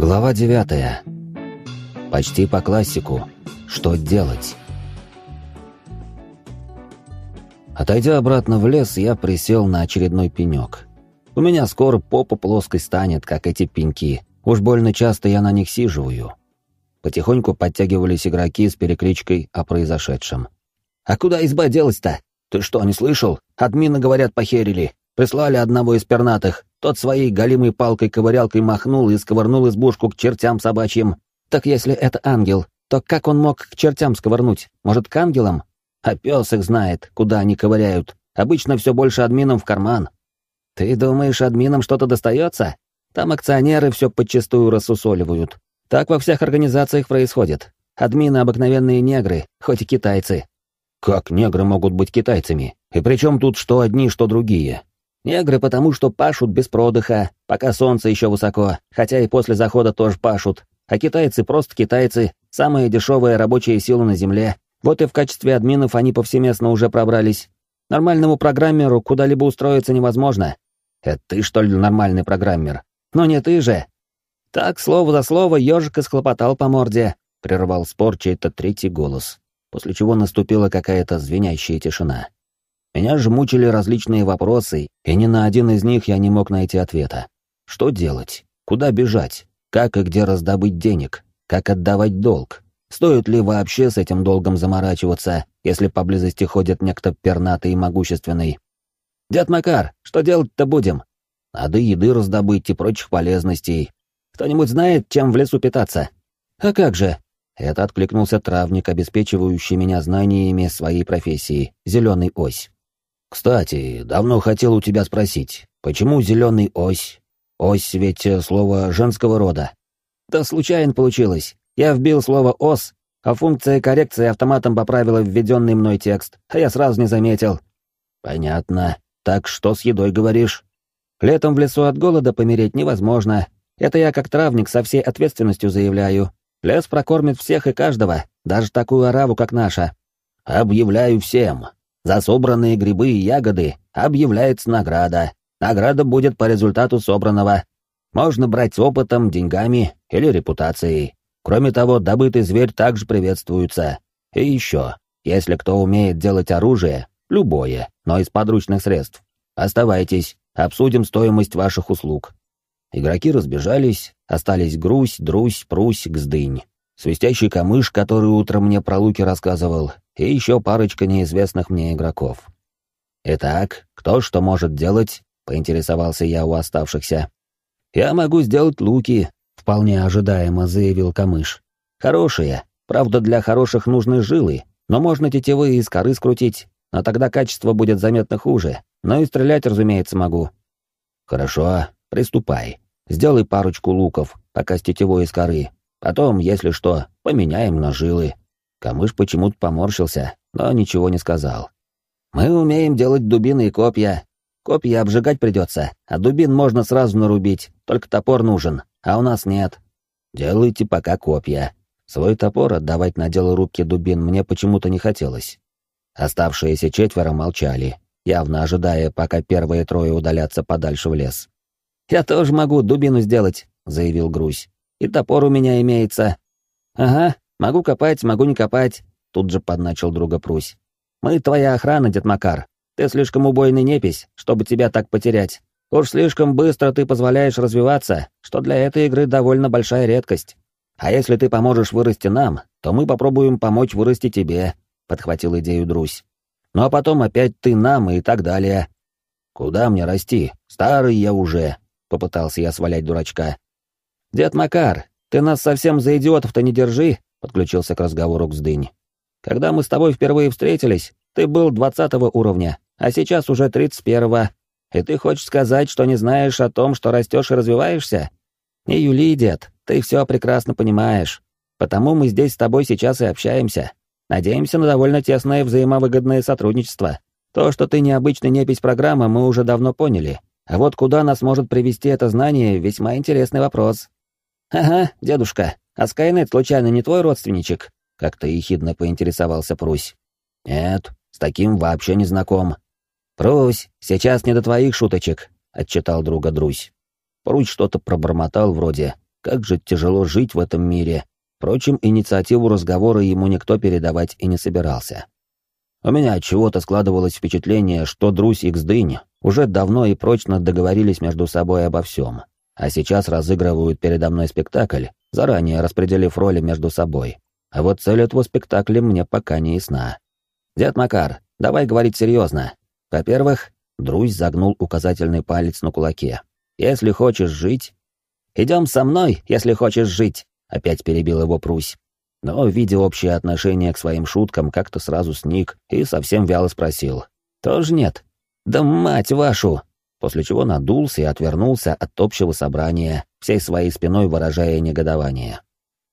Глава девятая. Почти по классику. Что делать? Отойдя обратно в лес, я присел на очередной пенек. У меня скоро попа плоской станет, как эти пеньки. Уж больно часто я на них сиживаю. Потихоньку подтягивались игроки с перекличкой о произошедшем. «А куда изба делась-то? Ты что, не слышал? Админы, говорят, похерили. Прислали одного из пернатых. Тот своей голимой палкой-ковырялкой махнул и сковырнул избушку к чертям собачьим. Так если это ангел, то как он мог к чертям сковырнуть? Может, к ангелам? А пес их знает, куда они ковыряют. Обычно все больше админам в карман. Ты думаешь, админам что-то достается? Там акционеры все подчистую рассусоливают. Так во всех организациях происходит. Админы обыкновенные негры, хоть и китайцы. Как негры могут быть китайцами? И причем тут что одни, что другие? Негры потому, что пашут без продыха, пока солнце еще высоко, хотя и после захода тоже пашут. А китайцы просто китайцы, самая дешевая рабочая сила на земле. Вот и в качестве админов они повсеместно уже пробрались. Нормальному программеру куда-либо устроиться невозможно. Это ты, что ли, нормальный программер? Но не ты же. Так, слово за слово, ежик схлопотал по морде, прервал спор чей-то третий голос, после чего наступила какая-то звенящая тишина. Меня же мучили различные вопросы, и ни на один из них я не мог найти ответа. Что делать? Куда бежать? Как и где раздобыть денег? Как отдавать долг? Стоит ли вообще с этим долгом заморачиваться, если поблизости ходит некто пернатый и могущественный? «Дед Макар, что делать-то будем?» «Надо еды раздобыть и прочих полезностей. Кто-нибудь знает, чем в лесу питаться?» «А как же?» Это откликнулся травник, обеспечивающий меня знаниями своей профессии, зеленый ось. «Кстати, давно хотел у тебя спросить, почему зеленый ось? Ось ведь э, слово женского рода. Да случайно получилось. Я вбил слово «ос», а функция коррекции автоматом поправила введенный мной текст, а я сразу не заметил. Понятно. Так что с едой говоришь? Летом в лесу от голода помереть невозможно. Это я как травник со всей ответственностью заявляю. Лес прокормит всех и каждого, даже такую ораву, как наша. Объявляю всем. За собранные грибы и ягоды объявляется награда. Награда будет по результату собранного. Можно брать опытом, деньгами или репутацией. Кроме того, добытый зверь также приветствуется. И еще, если кто умеет делать оружие, любое, но из подручных средств, оставайтесь, обсудим стоимость ваших услуг. Игроки разбежались, остались Грусь, Друсь, Прусь, Гздынь. Свистящий камыш, который утром мне про луки рассказывал, и еще парочка неизвестных мне игроков. Итак, кто что может делать, поинтересовался я у оставшихся. «Я могу сделать луки», — вполне ожидаемо заявил Камыш. «Хорошие. Правда, для хороших нужны жилы, но можно тетивы из коры скрутить, но тогда качество будет заметно хуже. Но и стрелять, разумеется, могу». «Хорошо, приступай. Сделай парочку луков, пока с тетивой из коры. Потом, если что, поменяем на жилы». Камыш почему-то поморщился, но ничего не сказал. «Мы умеем делать дубины и копья, Копья обжигать придется, а дубин можно сразу нарубить, только топор нужен, а у нас нет. Делайте пока копья. Свой топор отдавать на дело рубки дубин мне почему-то не хотелось. Оставшиеся четверо молчали, явно ожидая, пока первые трое удалятся подальше в лес. «Я тоже могу дубину сделать», — заявил Грусь. «И топор у меня имеется». «Ага, могу копать, могу не копать», — тут же подначил друга Прусь. «Мы твоя охрана, дед Макар, ты слишком убойный непись, чтобы тебя так потерять. Уж слишком быстро ты позволяешь развиваться, что для этой игры довольно большая редкость. А если ты поможешь вырасти нам, то мы попробуем помочь вырасти тебе», — подхватил идею Друсь. «Ну а потом опять ты нам и так далее». «Куда мне расти? Старый я уже», — попытался я свалять дурачка. «Дед Макар, ты нас совсем за идиотов-то не держи», — подключился к разговору Гздынь. «Когда мы с тобой впервые встретились, ты был двадцатого уровня, а сейчас уже тридцать первого. И ты хочешь сказать, что не знаешь о том, что растешь и развиваешься? Не юли, дед, ты все прекрасно понимаешь. Потому мы здесь с тобой сейчас и общаемся. Надеемся на довольно тесное взаимовыгодное сотрудничество. То, что ты необычный непись программы, мы уже давно поняли. А вот куда нас может привести это знание, весьма интересный вопрос. Ага, дедушка, а Скайнет случайно не твой родственничек? Как-то ехидно поинтересовался Прусь. Нет, с таким вообще не знаком. «Прусь, сейчас не до твоих шуточек», — отчитал друга Друсь. Прусь что-то пробормотал вроде Как же тяжело жить в этом мире. Впрочем, инициативу разговора ему никто передавать и не собирался. У меня от чего-то складывалось впечатление, что Друсь и Гздынь уже давно и прочно договорились между собой обо всем, а сейчас разыгрывают передо мной спектакль, заранее распределив роли между собой. А вот цель этого спектакля мне пока не ясна. «Дед Макар, давай говорить серьезно. Во-первых, Друзь загнул указательный палец на кулаке. «Если хочешь жить...» «Идем со мной, если хочешь жить», — опять перебил его Прусь но, видя общее отношение к своим шуткам, как-то сразу сник и совсем вяло спросил. «Тоже нет?» «Да мать вашу!» После чего надулся и отвернулся от общего собрания, всей своей спиной выражая негодование.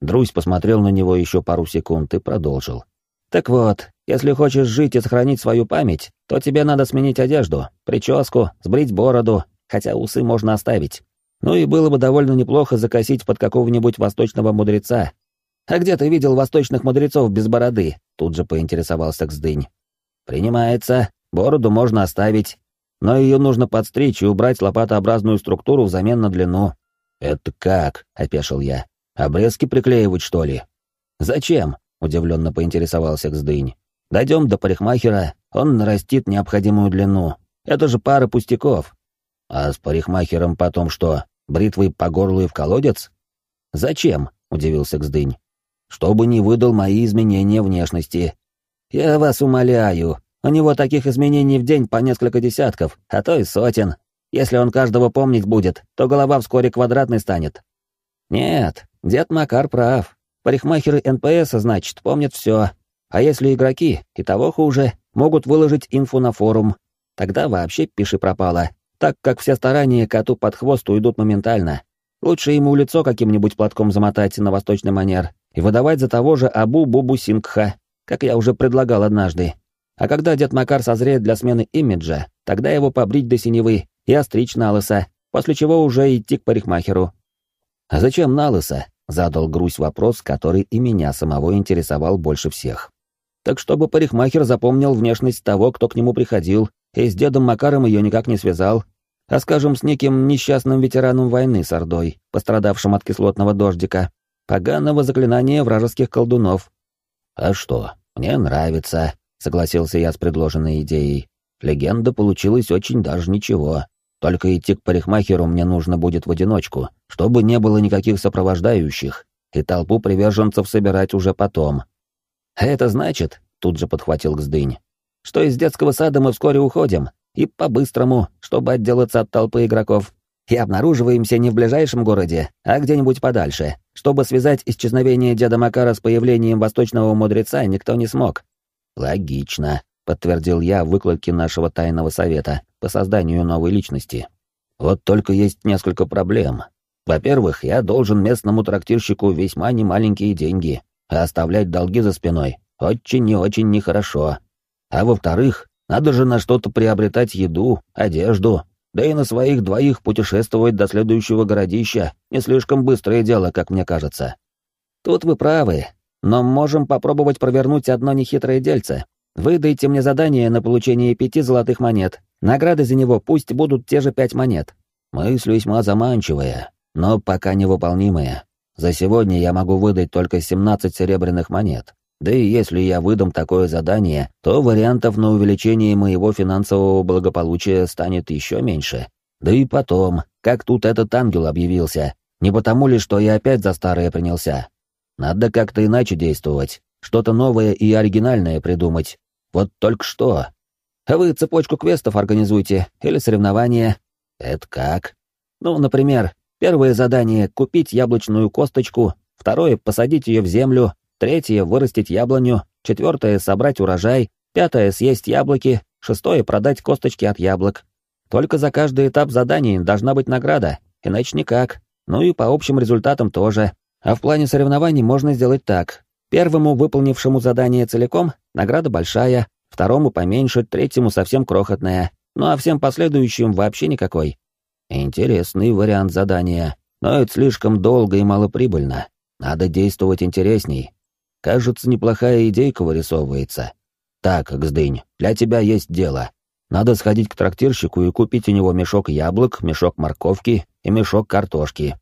Друзь посмотрел на него еще пару секунд и продолжил. «Так вот, если хочешь жить и сохранить свою память, то тебе надо сменить одежду, прическу, сбрить бороду, хотя усы можно оставить. Ну и было бы довольно неплохо закосить под какого-нибудь восточного мудреца, «А где ты видел восточных мудрецов без бороды?» Тут же поинтересовался Ксдынь. «Принимается. Бороду можно оставить. Но ее нужно подстричь и убрать лопатообразную структуру взамен на длину». «Это как?» — опешил я. «Обрезки приклеивать, что ли?» «Зачем?» — удивленно поинтересовался Ксдынь. «Дойдем до парикмахера, он нарастит необходимую длину. Это же пара пустяков». «А с парикмахером потом что, бритвой по горлу и в колодец?» «Зачем?» — удивился Ксдынь чтобы не выдал мои изменения внешности. Я вас умоляю, у него таких изменений в день по несколько десятков, а то и сотен. Если он каждого помнить будет, то голова вскоре квадратной станет. Нет, дед Макар прав. Парикмахеры НПС, значит, помнят все. А если игроки, и того хуже, могут выложить инфу на форум, тогда вообще пиши пропало, так как все старания коту под хвост уйдут моментально. Лучше ему лицо каким-нибудь платком замотать на восточный манер, и выдавать за того же Абу-Бубу Сингха, как я уже предлагал однажды. А когда дед Макар созреет для смены имиджа, тогда его побрить до синевы и остричь на лысо, после чего уже идти к парикмахеру. «А зачем на лысо?» — задал Грусь вопрос, который и меня самого интересовал больше всех. «Так чтобы парикмахер запомнил внешность того, кто к нему приходил, и с дедом Макаром ее никак не связал, а, скажем, с неким несчастным ветераном войны с Ордой, пострадавшим от кислотного дождика, Поганого заклинания вражеских колдунов. А что, мне нравится, согласился я с предложенной идеей. Легенда получилась очень даже ничего. Только идти к парикмахеру мне нужно будет в одиночку, чтобы не было никаких сопровождающих, и толпу приверженцев собирать уже потом. А это значит, тут же подхватил Гздынь, что из детского сада мы вскоре уходим, и по-быстрому, чтобы отделаться от толпы игроков и обнаруживаемся не в ближайшем городе, а где-нибудь подальше. Чтобы связать исчезновение деда Макара с появлением восточного мудреца, никто не смог. Логично, подтвердил я выкладки нашего тайного совета по созданию новой личности. Вот только есть несколько проблем. Во-первых, я должен местному трактирщику весьма немаленькие деньги, а оставлять долги за спиной очень и очень нехорошо. А во-вторых, надо же на что-то приобретать еду, одежду, да и на своих двоих путешествовать до следующего городища не слишком быстрое дело, как мне кажется. Тут вы правы, но можем попробовать провернуть одно нехитрое дельце. Вы дайте мне задание на получение пяти золотых монет. Награды за него пусть будут те же пять монет. Мысль весьма заманчивая, но пока невыполнимая. За сегодня я могу выдать только семнадцать серебряных монет. Да и если я выдам такое задание, то вариантов на увеличение моего финансового благополучия станет еще меньше. Да и потом, как тут этот ангел объявился? Не потому ли, что я опять за старое принялся? Надо как-то иначе действовать, что-то новое и оригинальное придумать. Вот только что. А вы цепочку квестов организуйте или соревнования. Это как? Ну, например, первое задание — купить яблочную косточку, второе — посадить ее в землю, Третье — вырастить яблоню. Четвертое — собрать урожай. Пятое — съесть яблоки. Шестое — продать косточки от яблок. Только за каждый этап заданий должна быть награда, иначе никак. Ну и по общим результатам тоже. А в плане соревнований можно сделать так. Первому, выполнившему задание целиком, награда большая, второму поменьше, третьему совсем крохотная, ну а всем последующим вообще никакой. Интересный вариант задания, но это слишком долго и малоприбыльно. Надо действовать интересней, Кажется, неплохая идейка вырисовывается. Так, Гздынь, для тебя есть дело. Надо сходить к трактирщику и купить у него мешок яблок, мешок морковки и мешок картошки.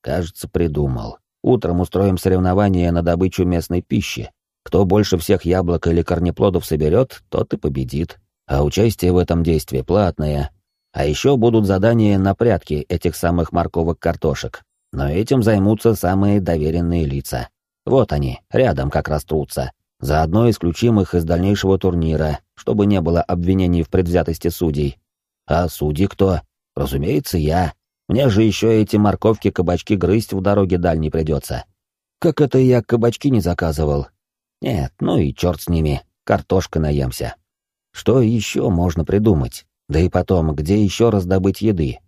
Кажется, придумал. Утром устроим соревнование на добычу местной пищи. Кто больше всех яблок или корнеплодов соберет, тот и победит. А участие в этом действии платное. А еще будут задания на прятки этих самых морковок-картошек. Но этим займутся самые доверенные лица. Вот они, рядом как раз трутся. Заодно исключим их из дальнейшего турнира, чтобы не было обвинений в предвзятости судей. А судьи кто? Разумеется, я. Мне же еще эти морковки-кабачки грызть в дороге дальней придется. Как это я кабачки не заказывал? Нет, ну и черт с ними, картошка наемся. Что еще можно придумать? Да и потом, где еще раздобыть еды?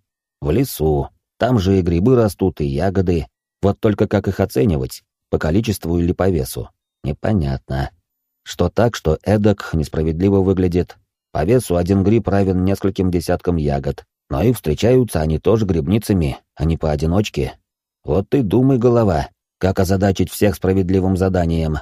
В лесу. Там же и грибы растут, и ягоды. Вот только как их оценивать? По количеству или по весу? Непонятно. Что так, что эдак несправедливо выглядит. По весу один гриб равен нескольким десяткам ягод, но и встречаются они тоже грибницами, а не поодиночке. Вот ты думай, голова, как озадачить всех справедливым заданием.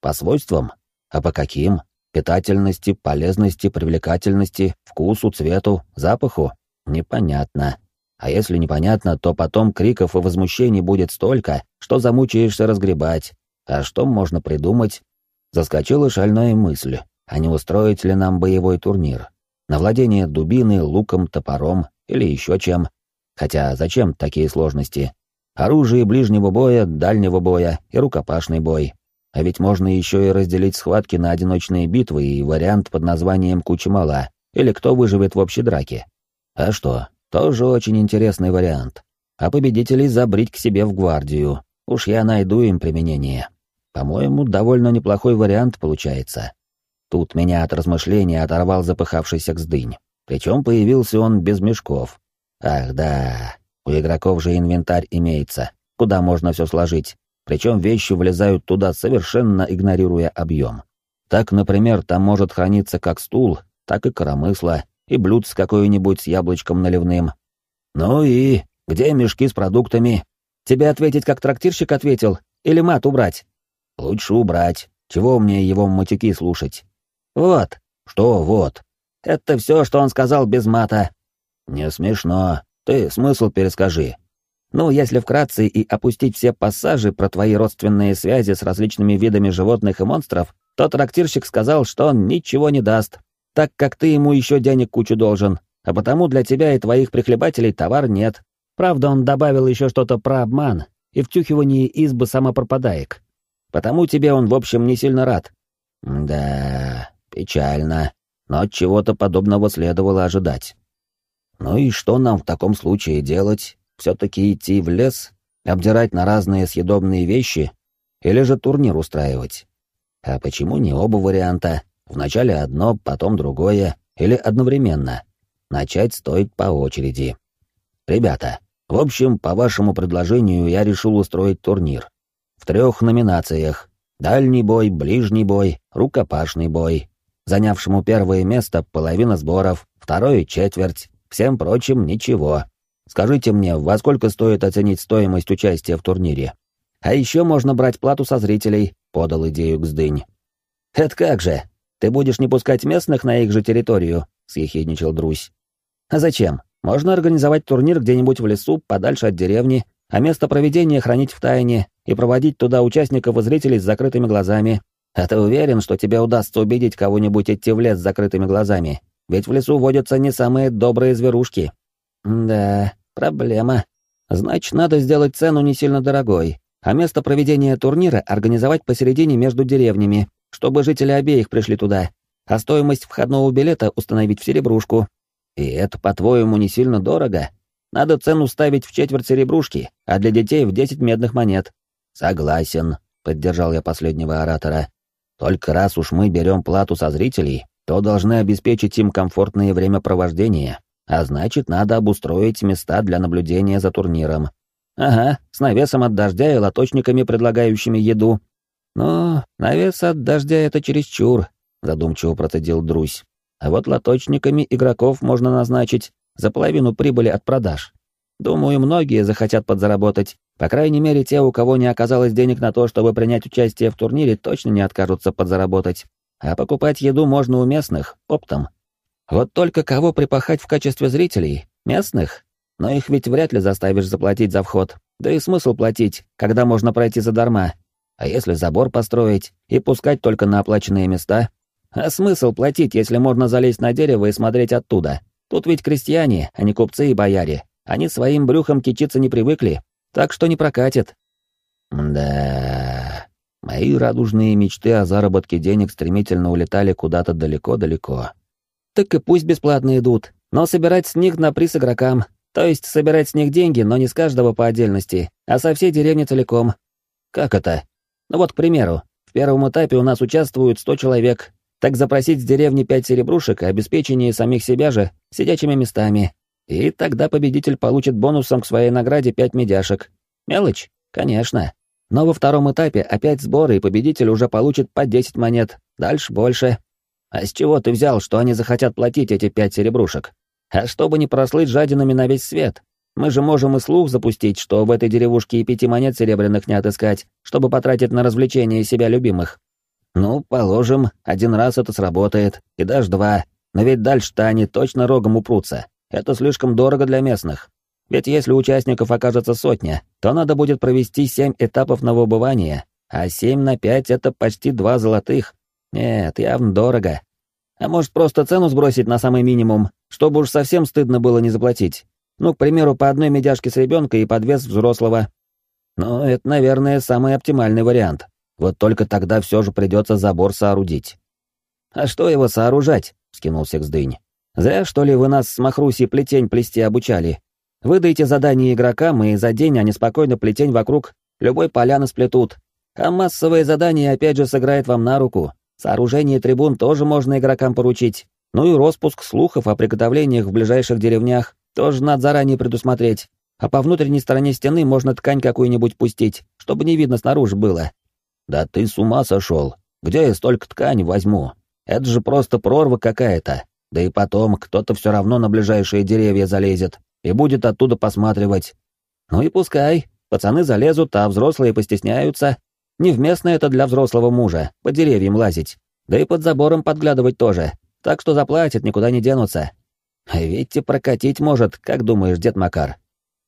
По свойствам? А по каким? Питательности, полезности, привлекательности, вкусу, цвету, запаху? Непонятно. А если непонятно, то потом криков и возмущений будет столько, что замучаешься разгребать. А что можно придумать? Заскочила шальная мысль, а не устроить ли нам боевой турнир? На владение дубиной, луком, топором или еще чем. Хотя зачем такие сложности? Оружие ближнего боя, дальнего боя и рукопашный бой. А ведь можно еще и разделить схватки на одиночные битвы и вариант под названием «Куча мала» или «Кто выживет в общей драке». А что, тоже очень интересный вариант. А победителей забрить к себе в гвардию. Уж я найду им применение. По-моему, довольно неплохой вариант получается. Тут меня от размышления оторвал запыхавшийся гздынь. Причем появился он без мешков. Ах да, у игроков же инвентарь имеется, куда можно все сложить. Причем вещи влезают туда, совершенно игнорируя объем. Так, например, там может храниться как стул, так и коромысло, и блюд с какой-нибудь с яблочком наливным. Ну и где мешки с продуктами? Тебе ответить, как трактирщик ответил, или мат убрать? Лучше убрать. Чего мне его матюки слушать? Вот. Что вот? Это все, что он сказал без мата. Не смешно. Ты смысл перескажи. Ну, если вкратце и опустить все пассажи про твои родственные связи с различными видами животных и монстров, то трактирщик сказал, что он ничего не даст, так как ты ему еще денег кучу должен, а потому для тебя и твоих прихлебателей товар нет. Правда, он добавил еще что-то про обман и втюхивание избы самопропадаек. Потому тебе он, в общем, не сильно рад. Да, Печально, но от чего-то подобного следовало ожидать. Ну и что нам в таком случае делать? Все-таки идти в лес, обдирать на разные съедобные вещи, или же турнир устраивать? А почему не оба варианта? Вначале одно, потом другое, или одновременно? Начать стоит по очереди. Ребята, в общем, по вашему предложению я решил устроить турнир. В трех номинациях. Дальний бой, ближний бой, рукопашный бой занявшему первое место половина сборов, второе — четверть, всем прочим — ничего. Скажите мне, во сколько стоит оценить стоимость участия в турнире? А еще можно брать плату со зрителей, — подал идею Гздынь. Это как же? Ты будешь не пускать местных на их же территорию, — съехидничал Друсь. А зачем? Можно организовать турнир где-нибудь в лесу, подальше от деревни, а место проведения хранить в тайне и проводить туда участников и зрителей с закрытыми глазами. А ты уверен, что тебе удастся убедить кого-нибудь идти в лес с закрытыми глазами? Ведь в лесу водятся не самые добрые зверушки. Да, проблема. Значит, надо сделать цену не сильно дорогой, а место проведения турнира организовать посередине между деревнями, чтобы жители обеих пришли туда, а стоимость входного билета установить в серебрушку. И это, по-твоему, не сильно дорого? Надо цену ставить в четверть серебрушки, а для детей в десять медных монет. Согласен, поддержал я последнего оратора. Только раз уж мы берем плату со зрителей, то должны обеспечить им комфортное времяпровождение, а значит, надо обустроить места для наблюдения за турниром. Ага, с навесом от дождя и лоточниками, предлагающими еду. Но навес от дождя — это чересчур, задумчиво процедил Друсь. А вот лоточниками игроков можно назначить за половину прибыли от продаж. Думаю, многие захотят подзаработать, по крайней мере, те, у кого не оказалось денег на то, чтобы принять участие в турнире, точно не откажутся подзаработать. А покупать еду можно у местных, оптом. Вот только кого припахать в качестве зрителей? Местных? Но их ведь вряд ли заставишь заплатить за вход. Да и смысл платить, когда можно пройти задарма? А если забор построить и пускать только на оплаченные места? А смысл платить, если можно залезть на дерево и смотреть оттуда? Тут ведь крестьяне, а не купцы и бояре. Они своим брюхом кичиться не привыкли, так что не прокатит. Да, мои радужные мечты о заработке денег стремительно улетали куда-то далеко-далеко. Так и пусть бесплатно идут, но собирать с них на приз игрокам, то есть собирать с них деньги, но не с каждого по отдельности, а со всей деревни целиком. Как это? Ну вот, к примеру, в первом этапе у нас участвуют 100 человек, так запросить с деревни 5 серебрушек, обеспечение самих себя же сидячими местами, и тогда победитель получит бонусом к своей награде 5 медяшек. Мелочь? Конечно. Но во втором этапе опять сборы, и победитель уже получит по 10 монет, дальше больше. А с чего ты взял, что они захотят платить эти 5 серебрушек? А чтобы не прослыть жадинами на весь свет, мы же можем и слух запустить, что в этой деревушке и пяти монет серебряных не отыскать, чтобы потратить на развлечение себя любимых. Ну, положим, один раз это сработает, и даже два, но ведь дальше-то они точно рогом упрутся. Это слишком дорого для местных. Ведь если участников окажется сотня, то надо будет провести семь этапов новоубывания, а семь на пять — это почти два золотых. Нет, явно дорого. А может, просто цену сбросить на самый минимум, чтобы уж совсем стыдно было не заплатить? Ну, к примеру, по одной медяшке с ребенка и под вес взрослого. Ну, это, наверное, самый оптимальный вариант. Вот только тогда все же придется забор соорудить. «А что его сооружать?» — скинулся Гздынь. «Зря, что ли, вы нас с Махруси плетень плести обучали. Выдайте задание игрокам, и за день они спокойно плетень вокруг любой поляны сплетут. А массовое задание опять же сыграет вам на руку. Сооружение трибун тоже можно игрокам поручить. Ну и распуск слухов о приготовлениях в ближайших деревнях тоже надо заранее предусмотреть. А по внутренней стороне стены можно ткань какую-нибудь пустить, чтобы не видно снаружи было. Да ты с ума сошел. Где я столько ткани возьму? Это же просто прорва какая-то. Да и потом кто-то все равно на ближайшие деревья залезет и будет оттуда посматривать. Ну и пускай. Пацаны залезут, а взрослые постесняются. Невместно это для взрослого мужа, по деревьям лазить. Да и под забором подглядывать тоже. Так что заплатят, никуда не денутся. А ведь и прокатить может, как думаешь, дед Макар?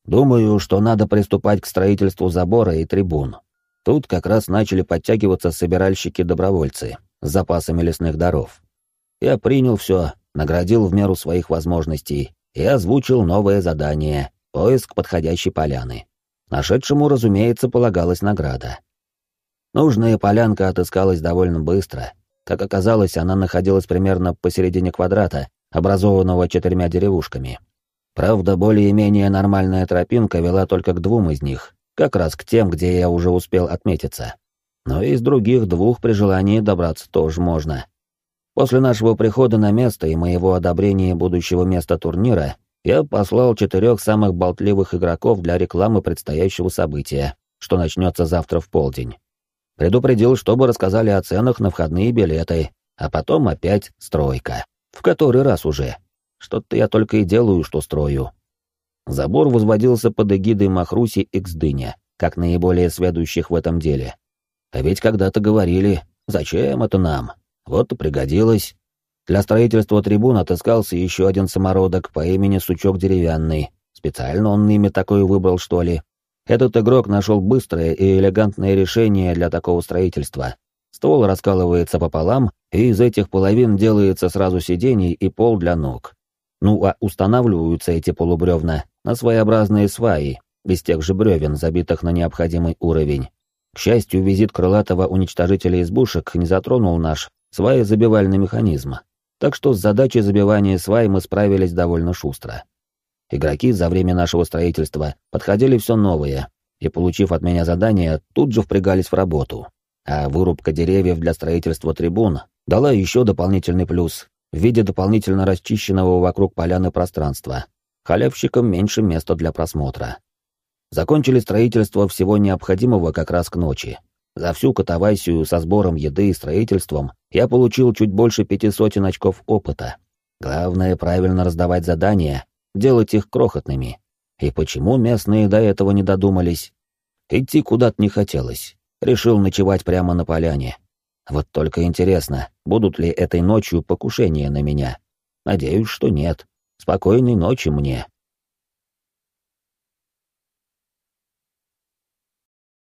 Думаю, что надо приступать к строительству забора и трибун. Тут как раз начали подтягиваться собиральщики-добровольцы с запасами лесных даров. Я принял все, наградил в меру своих возможностей и озвучил новое задание — поиск подходящей поляны. Нашедшему, разумеется, полагалась награда. Нужная полянка отыскалась довольно быстро. Как оказалось, она находилась примерно посередине квадрата, образованного четырьмя деревушками. Правда, более-менее нормальная тропинка вела только к двум из них, как раз к тем, где я уже успел отметиться. Но из других двух при желании добраться тоже можно. После нашего прихода на место и моего одобрения будущего места турнира я послал четырех самых болтливых игроков для рекламы предстоящего события, что начнется завтра в полдень. Предупредил, чтобы рассказали о ценах на входные билеты, а потом опять стройка. В который раз уже. Что-то я только и делаю, что строю. Забор возводился под эгидой Махруси и Ксдыня, как наиболее сведущих в этом деле. А ведь когда-то говорили, зачем это нам? Вот и пригодилось. Для строительства трибун отыскался еще один самородок по имени Сучок Деревянный. Специально он имя такое выбрал, что ли. Этот игрок нашел быстрое и элегантное решение для такого строительства. Ствол раскалывается пополам, и из этих половин делается сразу сидений и пол для ног. Ну а устанавливаются эти полубревна на своеобразные сваи, без тех же бревен, забитых на необходимый уровень. К счастью, визит крылатого уничтожителя избушек не затронул наш сваи-забивальный механизм, так что с задачей забивания свай мы справились довольно шустро. Игроки за время нашего строительства подходили все новые, и, получив от меня задание, тут же впрягались в работу. А вырубка деревьев для строительства трибун дала еще дополнительный плюс в виде дополнительно расчищенного вокруг поляны пространства. Халявщикам меньше места для просмотра. Закончили строительство всего необходимого как раз к ночи. За всю катавасию со сбором еды и строительством я получил чуть больше пяти сотен очков опыта. Главное правильно раздавать задания делать их крохотными. И почему местные до этого не додумались? Идти куда-то не хотелось. Решил ночевать прямо на поляне. Вот только интересно, будут ли этой ночью покушения на меня? Надеюсь, что нет. Спокойной ночи мне.